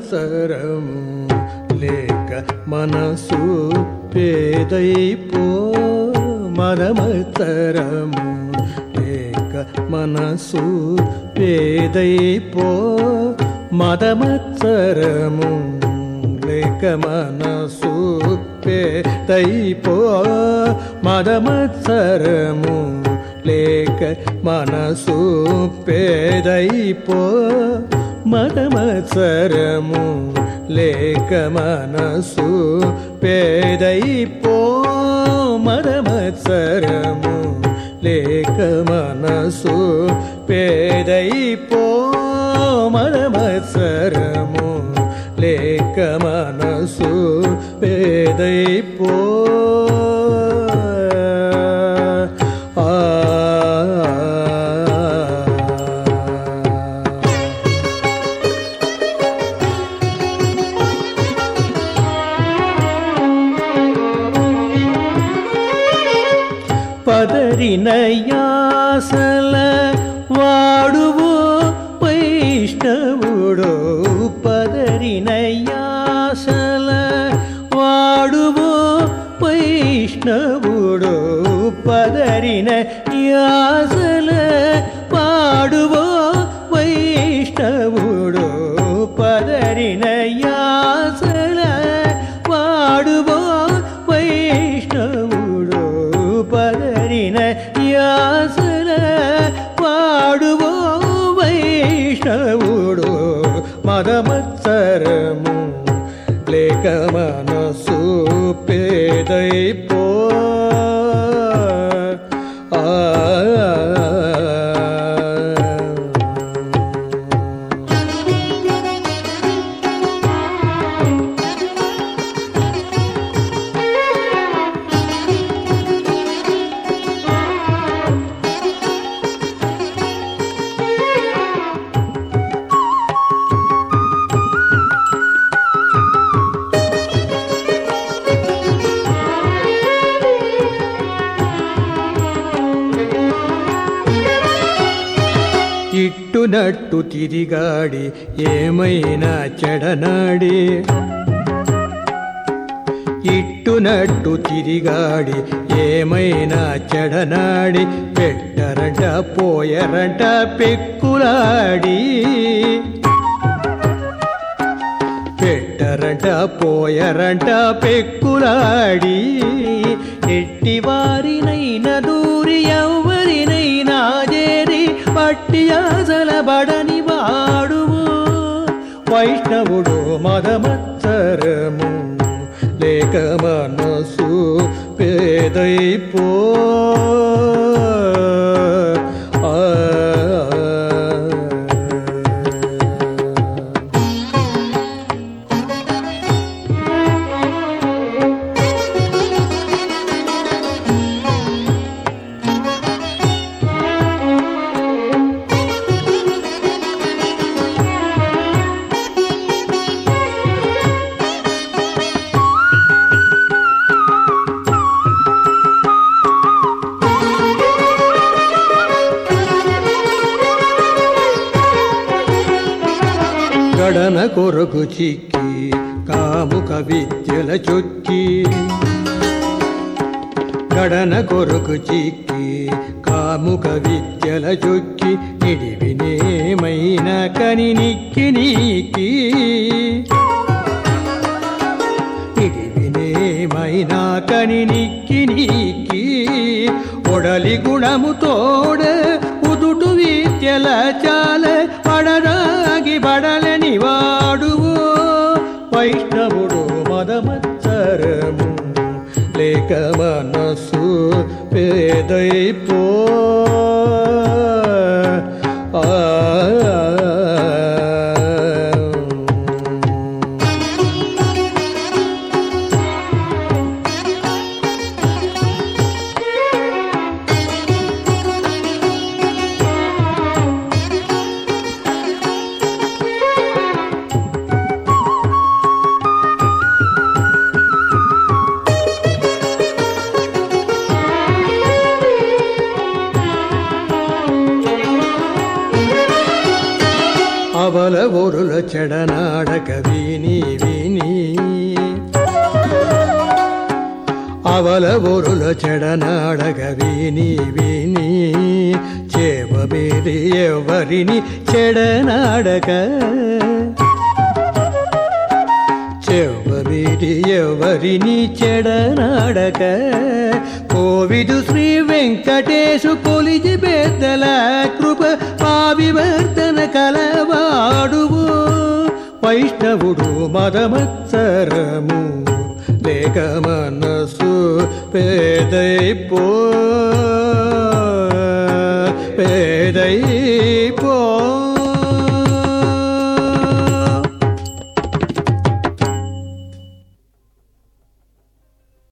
సంవత్సరం లేక మనసు పేదైపో మరమతరము లేక మనసు పేదైపో మదమత్సరము లేక మనసు పేదైపో మదమత్సరము లేక మనసు పేదైపో మతమత్సరము లేక మనసు పేదైపో. మతమత్సరము లేక మనసు పేదైపో. మతమత్సరము లేక మనసు పేదైపో. పదరిన యాసల వాడువు వైష్ణవుడు పదరిన యాసల వాడువు వైష్ణవుడు పేదైపో ఆ ఇట్టునట్టు తిరిగాడి ఏమైనా చెడనాడి? ఇట్టునట్టు తిరిగాడి ఏమైనా చెడనాడి? పెట్టరట పోయరట పెక్కులాడి. పెట్టరట పోయరట పెక్కులాడి. ఎట్టి వారినైనా దూరి ఎవరినైనా చేరి పట్టి అసలబడని వాడువు. వైష్ణవుడు మదమత్సరము లేక మనసు పేదైపో. గడన కొరకు చిక్కి కాముక విద్యల చొక్కి. గడన కొరకు చిక్కి కాముక విద్యల చొక్కి నిడివినేమైన కని నిక్కి నీకి. నిడివినేమైనా కని నిక్కి నీకి. ఒడలి గుణము తోడ ఉదుటు విద్యల చా మనసు పేదైపో பவல ஒரு லட்சடநாடக வீணி வீணி. அவல ஒரு லட்சடநாடக வீணி வீணி. சேவமேது எவரினி செடநாடக செவ்வரீதி எவரினி செடநாடக చెడనాడక శ్రీ వెంకటేశు కొలిజి పెద్దల కృప పావివర్ధన కలవాడువు. వైష్ణవుడు మదమత్సరము లేక మనసు పేదైపో పేదైపో.